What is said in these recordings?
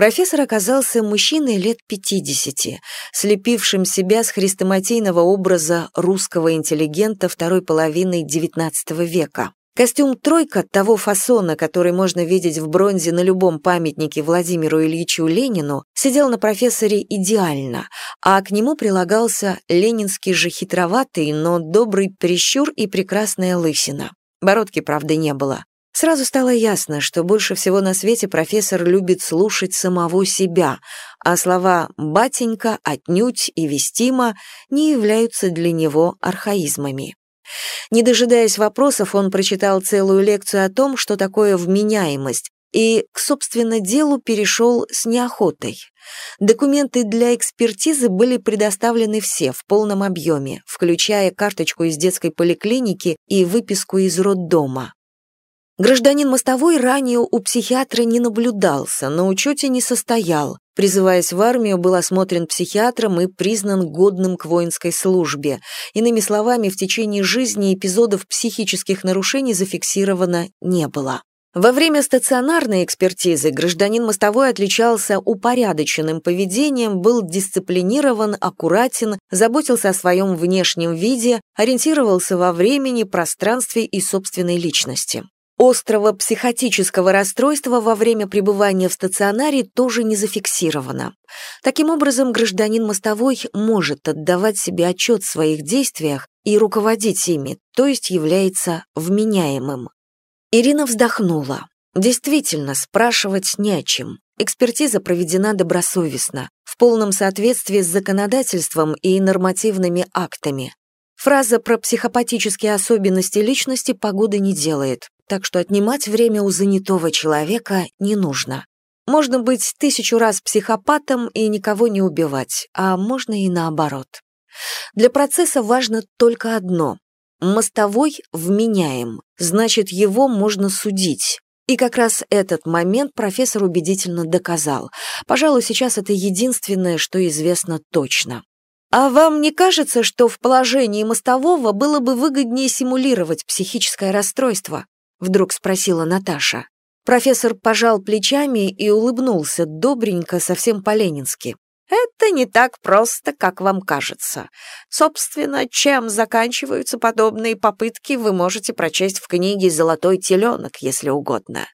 Профессор оказался мужчиной лет 50, слепившим себя с хрестоматийного образа русского интеллигента второй половины XIX века. Костюм «тройка» того фасона, который можно видеть в бронзе на любом памятнике Владимиру Ильичу Ленину, сидел на профессоре идеально, а к нему прилагался ленинский же хитроватый, но добрый прищур и прекрасная лысина. Бородки, правда, не было. Сразу стало ясно, что больше всего на свете профессор любит слушать самого себя, а слова «батенька», «отнюдь» и «вестимо» не являются для него архаизмами. Не дожидаясь вопросов, он прочитал целую лекцию о том, что такое вменяемость, и к, собственно, делу перешел с неохотой. Документы для экспертизы были предоставлены все в полном объеме, включая карточку из детской поликлиники и выписку из роддома. Гражданин Мостовой ранее у психиатра не наблюдался, на учете не состоял. Призываясь в армию, был осмотрен психиатром и признан годным к воинской службе. Иными словами, в течение жизни эпизодов психических нарушений зафиксировано не было. Во время стационарной экспертизы гражданин Мостовой отличался упорядоченным поведением, был дисциплинирован, аккуратен, заботился о своем внешнем виде, ориентировался во времени, пространстве и собственной личности. Острого психотического расстройства во время пребывания в стационаре тоже не зафиксировано. Таким образом, гражданин мостовой может отдавать себе отчет в своих действиях и руководить ими, то есть является вменяемым. Ирина вздохнула. Действительно, спрашивать не о чем. Экспертиза проведена добросовестно, в полном соответствии с законодательством и нормативными актами. Фраза про психопатические особенности личности погоды не делает, так что отнимать время у занятого человека не нужно. Можно быть тысячу раз психопатом и никого не убивать, а можно и наоборот. Для процесса важно только одно. Мостовой вменяем, значит, его можно судить. И как раз этот момент профессор убедительно доказал. Пожалуй, сейчас это единственное, что известно точно. А вам не кажется, что в положении мостового было бы выгоднее симулировать психическое расстройство? Вдруг спросила Наташа. Профессор пожал плечами и улыбнулся добренько, совсем по-ленински. Это не так просто, как вам кажется. Собственно, чем заканчиваются подобные попытки, вы можете прочесть в книге «Золотой теленок», если угодно.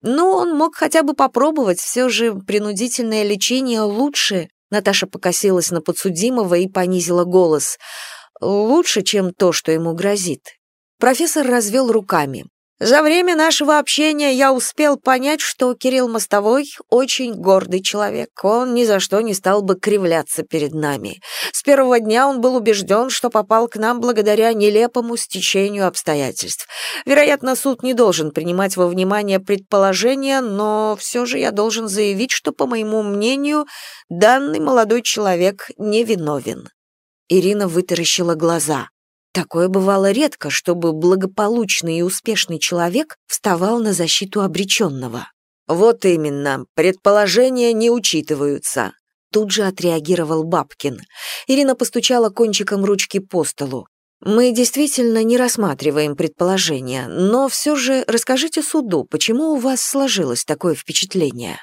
Ну, он мог хотя бы попробовать, все же принудительное лечение лучше. Наташа покосилась на подсудимого и понизила голос. Лучше, чем то, что ему грозит. Профессор развел руками. За время нашего общения я успел понять, что Кирилл Мостовой очень гордый человек. Он ни за что не стал бы кривляться перед нами. С первого дня он был убежден, что попал к нам благодаря нелепому стечению обстоятельств. Вероятно, суд не должен принимать во внимание предположения, но все же я должен заявить, что, по моему мнению, данный молодой человек невиновен. Ирина вытаращила глаза. Такое бывало редко, чтобы благополучный и успешный человек вставал на защиту обреченного. «Вот именно, предположения не учитываются», тут же отреагировал Бабкин. Ирина постучала кончиком ручки по столу. «Мы действительно не рассматриваем предположения, но все же расскажите суду, почему у вас сложилось такое впечатление?»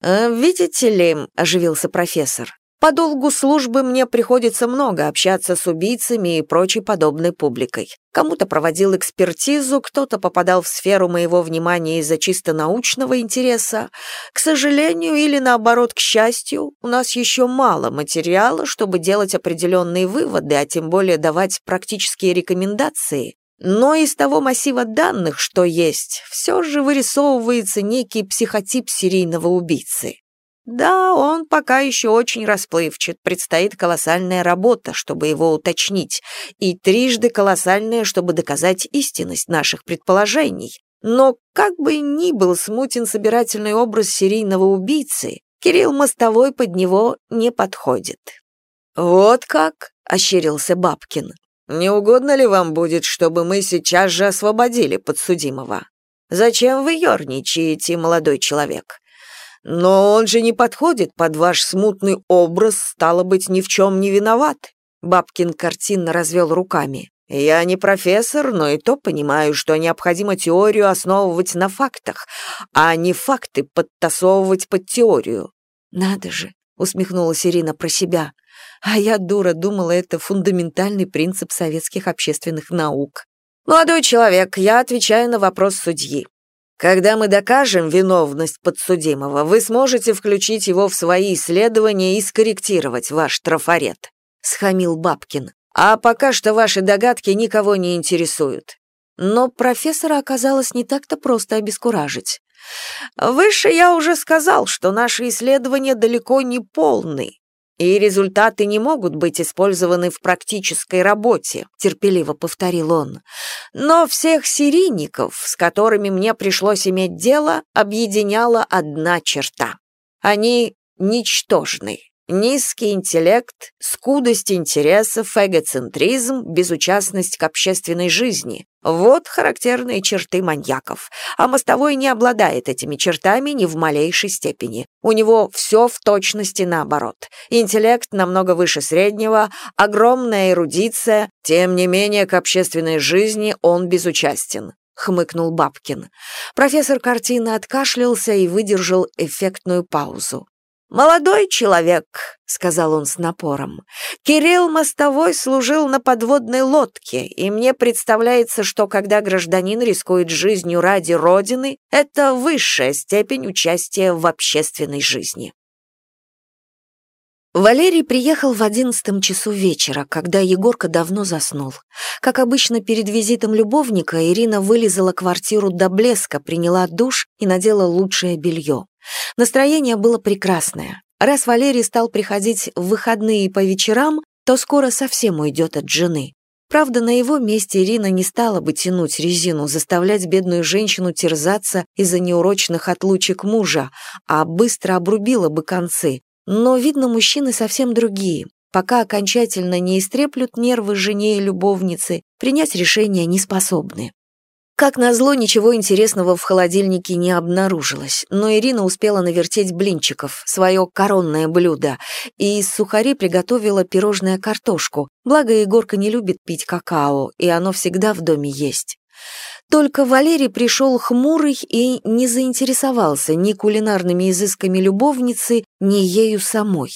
«Э, «Видите ли», — оживился профессор, по долгу службы мне приходится много общаться с убийцами и прочей подобной публикой. Кому-то проводил экспертизу, кто-то попадал в сферу моего внимания из-за чисто научного интереса. К сожалению или наоборот, к счастью, у нас еще мало материала, чтобы делать определенные выводы, а тем более давать практические рекомендации. Но из того массива данных, что есть, все же вырисовывается некий психотип серийного убийцы. Да, он пока еще очень расплывчат, предстоит колоссальная работа, чтобы его уточнить, и трижды колоссальная, чтобы доказать истинность наших предположений. Но как бы ни был смутен собирательный образ серийного убийцы, Кирилл Мостовой под него не подходит. «Вот как?» — ощерился Бабкин. «Не угодно ли вам будет, чтобы мы сейчас же освободили подсудимого? Зачем вы ерничаете, молодой человек? «Но он же не подходит под ваш смутный образ, стало быть, ни в чем не виноват». Бабкин картинно развел руками. Я не профессор, но и то понимаю, что необходимо теорию основывать на фактах, а не факты подтасовывать под теорию. Надо же, усмехнулась Ирина про себя. А я, дура, думала, это фундаментальный принцип советских общественных наук. Молодой человек, я отвечаю на вопрос судьи. Когда мы докажем виновность подсудимого, вы сможете включить его в свои исследования и скорректировать ваш трафарет», — схамил Бабкин. «А пока что ваши догадки никого не интересуют». Но профессора оказалось не так-то просто обескуражить. «Выше я уже сказал, что наши исследования далеко не полны, и результаты не могут быть использованы в практической работе», — терпеливо повторил он. «Но всех серийников, с которыми мне пришлось иметь дело, объединяла одна черта. Они ничтожны. Низкий интеллект, скудость интересов, эгоцентризм, безучастность к общественной жизни. Вот характерные черты маньяков. А мостовой не обладает этими чертами ни в малейшей степени. У него все в точности наоборот. Интеллект намного выше среднего, огромная эрудиция, тем не менее к общественной жизни он безучастен. — хмыкнул Бабкин. Профессор картины откашлялся и выдержал эффектную паузу. «Молодой человек», — сказал он с напором, — «Кирилл Мостовой служил на подводной лодке, и мне представляется, что когда гражданин рискует жизнью ради Родины, это высшая степень участия в общественной жизни». Валерий приехал в одиннадцатом часу вечера, когда Егорка давно заснул. Как обычно, перед визитом любовника Ирина вылезала квартиру до блеска, приняла душ и надела лучшее белье. Настроение было прекрасное. Раз Валерий стал приходить в выходные по вечерам, то скоро совсем уйдет от жены. Правда, на его месте Ирина не стала бы тянуть резину, заставлять бедную женщину терзаться из-за неурочных отлучек мужа, а быстро обрубила бы концы. Но, видно, мужчины совсем другие. Пока окончательно не истреплют нервы жене и любовнице, принять решение не способны. Как назло, ничего интересного в холодильнике не обнаружилось, но Ирина успела навертеть блинчиков, свое коронное блюдо, и из сухарей приготовила пирожное картошку, благо Егорка не любит пить какао, и оно всегда в доме есть. Только Валерий пришел хмурый и не заинтересовался ни кулинарными изысками любовницы, ни ею самой.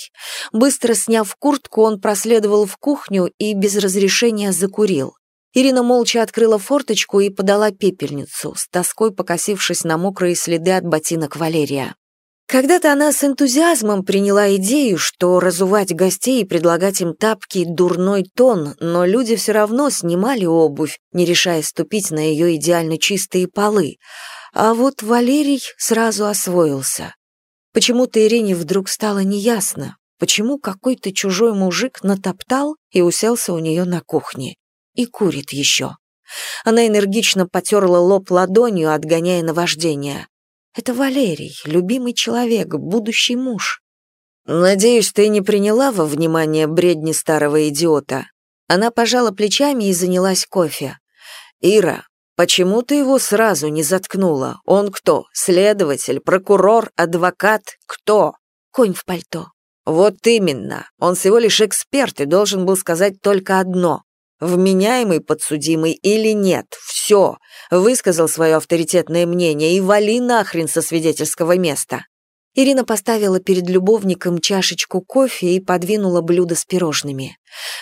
Быстро сняв куртку, он проследовал в кухню и без разрешения закурил. Ирина молча открыла форточку и подала пепельницу, с тоской покосившись на мокрые следы от ботинок Валерия. Когда-то она с энтузиазмом приняла идею, что разувать гостей и предлагать им тапки – дурной тон, но люди все равно снимали обувь, не решая ступить на ее идеально чистые полы. А вот Валерий сразу освоился. Почему-то Ирине вдруг стало неясно, почему какой-то чужой мужик натоптал и уселся у нее на кухне и курит еще. Она энергично потерла лоб ладонью, отгоняя наваждение. Это Валерий, любимый человек, будущий муж. «Надеюсь, ты не приняла во внимание бредни старого идиота?» Она пожала плечами и занялась кофе. «Ира, почему ты его сразу не заткнула? Он кто? Следователь, прокурор, адвокат? Кто?» «Конь в пальто». «Вот именно. Он всего лишь эксперт и должен был сказать только одно. Вменяемый подсудимый или нет, все, высказал свое авторитетное мнение и вали нахрен со свидетельского места. Ирина поставила перед любовником чашечку кофе и подвинула блюдо с пирожными.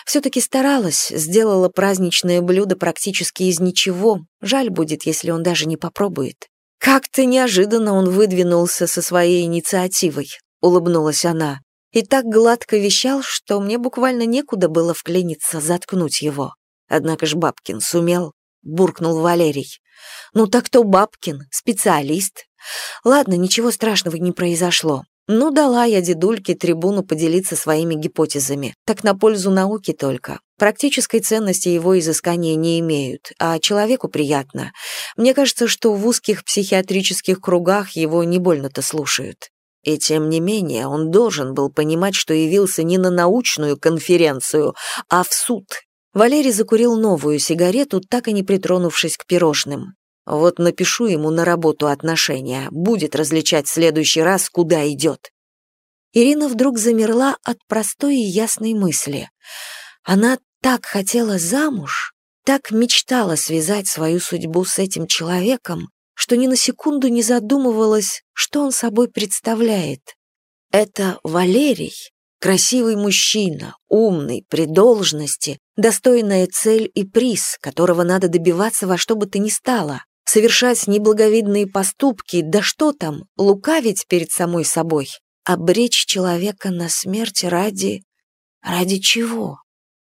Все-таки старалась, сделала праздничное блюдо практически из ничего. Жаль будет, если он даже не попробует. «Как-то неожиданно он выдвинулся со своей инициативой», — улыбнулась она и так гладко вещал, что мне буквально некуда было вклиниться, заткнуть его. Однако ж Бабкин сумел, буркнул Валерий. Ну так кто Бабкин, специалист. Ладно, ничего страшного не произошло. Ну, дала я дедульке трибуну поделиться своими гипотезами. Так на пользу науки только. Практической ценности его изыскания не имеют, а человеку приятно. Мне кажется, что в узких психиатрических кругах его не больно-то слушают. И тем не менее он должен был понимать, что явился не на научную конференцию, а в суд. Валерий закурил новую сигарету, так и не притронувшись к пирожным. Вот напишу ему на работу отношения, будет различать в следующий раз, куда идет. Ирина вдруг замерла от простой и ясной мысли. Она так хотела замуж, так мечтала связать свою судьбу с этим человеком, что ни на секунду не задумывалась, что он собой представляет. Это Валерий, красивый мужчина, умный, при должности, достойная цель и приз, которого надо добиваться во что бы то ни стало, совершать неблаговидные поступки, да что там, лукавить перед самой собой, обречь человека на смерть ради... ради чего?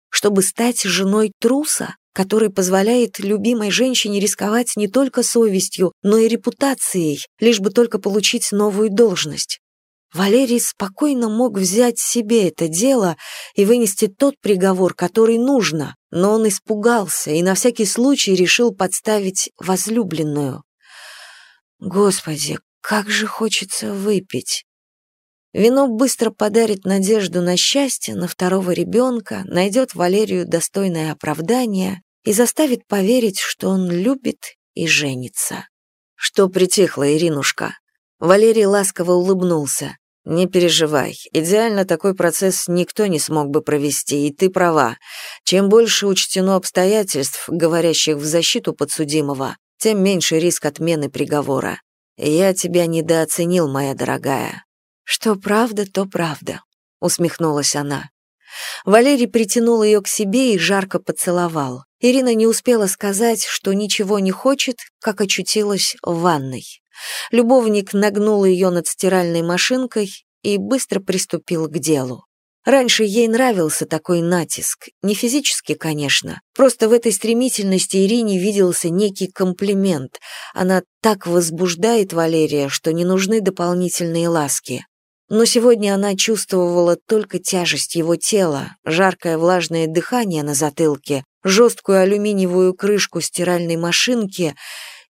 Чтобы стать женой труса, который позволяет любимой женщине рисковать не только совестью, но и репутацией, лишь бы только получить новую должность. Валерий спокойно мог взять себе это дело и вынести тот приговор, который нужно, но он испугался и на всякий случай решил подставить возлюбленную. Господи, как же хочется выпить. Вино быстро подарит надежду на счастье, на второго ребенка, найдет Валерию достойное оправдание и заставит поверить, что он любит и женится. Что притихло, Иринушка? Валерий ласково улыбнулся. «Не переживай, идеально такой процесс никто не смог бы провести, и ты права. Чем больше учтено обстоятельств, говорящих в защиту подсудимого, тем меньше риск отмены приговора. Я тебя недооценил, моя дорогая». «Что правда, то правда», — усмехнулась она. Валерий притянул ее к себе и жарко поцеловал. Ирина не успела сказать, что ничего не хочет, как очутилась в ванной. Любовник нагнул ее над стиральной машинкой и быстро приступил к делу. Раньше ей нравился такой натиск, не физически, конечно, просто в этой стремительности Ирине виделся некий комплимент. Она так возбуждает Валерия, что не нужны дополнительные ласки. Но сегодня она чувствовала только тяжесть его тела, жаркое влажное дыхание на затылке, жесткую алюминиевую крышку стиральной машинки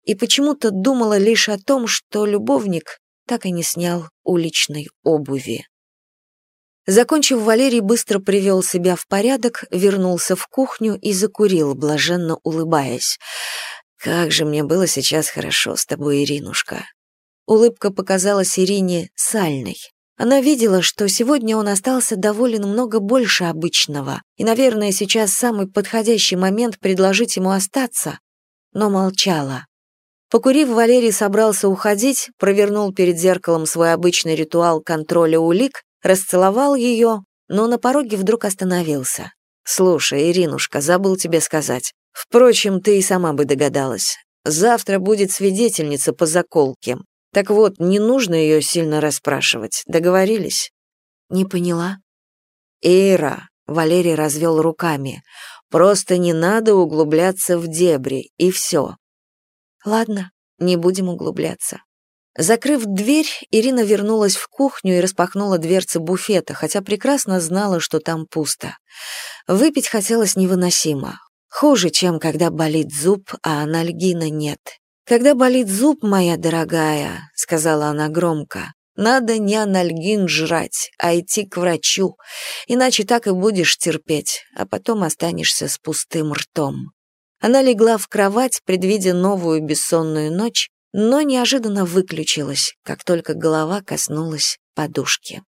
и почему-то думала лишь о том, что любовник так и не снял уличной обуви. Закончив, Валерий быстро привел себя в порядок, вернулся в кухню и закурил, блаженно улыбаясь. «Как же мне было сейчас хорошо с тобой, Иринушка!» Улыбка показалась Ирине сальной. Она видела, что сегодня он остался доволен много больше обычного, и, наверное, сейчас самый подходящий момент предложить ему остаться, но молчала. Покурив, Валерий собрался уходить, провернул перед зеркалом свой обычный ритуал контроля улик, расцеловал ее, но на пороге вдруг остановился. «Слушай, Иринушка, забыл тебе сказать. Впрочем, ты и сама бы догадалась. Завтра будет свидетельница по заколке. Так вот, не нужно ее сильно расспрашивать. Договорились?» «Не поняла». «Ира», — Валерий развел руками, — «просто не надо углубляться в дебри, и все. Ладно, не будем углубляться. Закрыв дверь, Ирина вернулась в кухню и распахнула дверцы буфета, хотя прекрасно знала, что там пусто. Выпить хотелось невыносимо. Хуже, чем когда болит зуб, а анальгина нет. «Когда болит зуб, моя дорогая», — сказала она громко, «надо не анальгин жрать, а идти к врачу, иначе так и будешь терпеть, а потом останешься с пустым ртом». Она легла в кровать, предвидя новую бессонную ночь, но неожиданно выключилась, как только голова коснулась подушки.